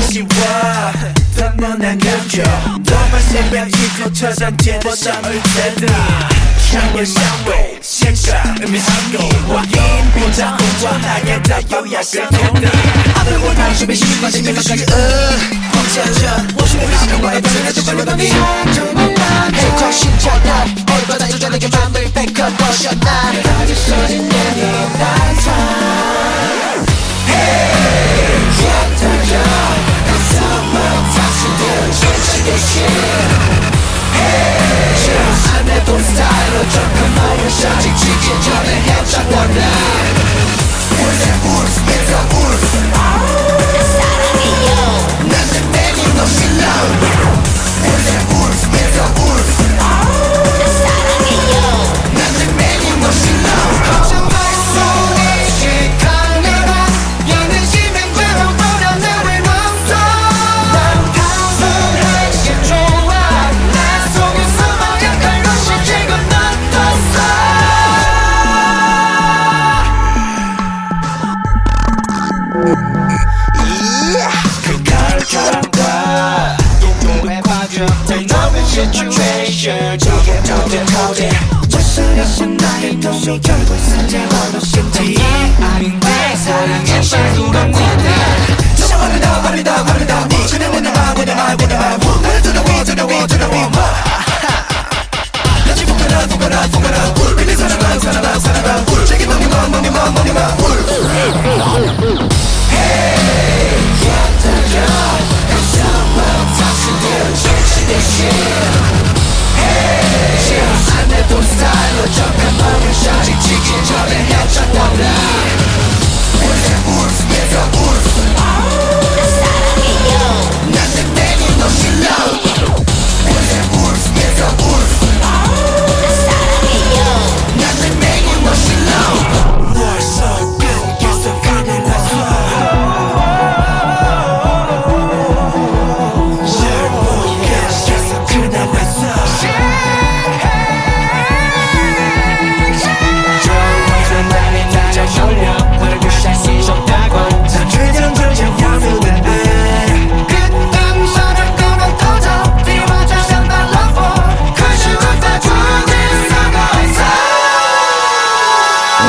날씨와 단단한 감정. 너만 생각이고 저장제는 싸울 때다. 향해 쌍웨 색깔 음미하고 와인 보자 공존하겠다 요약을 켰다. 앞을 볼 방심에 힘이 빠진 내가까지 으황자전 워시의 위상과의 반응에도 걸려가니. 정말 내가 심장아 얼마나 여전하게 맘을 뺏겨 버렸나. 나를 써진 내니 난 사랑 pressure 저게 어때 어때 첫사랑은 나의 놈이 결국 상대와도 끝이 아닌데 사랑에 빠꾸는 건데? 저버리다 버리다 버리다 네 그녀는 나가 보다 말보다 말고 나를 to the way to the way to the way 같이 부가라 부가라 부가라. 불 빌리 사랑아 사랑아 사랑아 불 제게 너니 맘 너니 맘 너니 맘불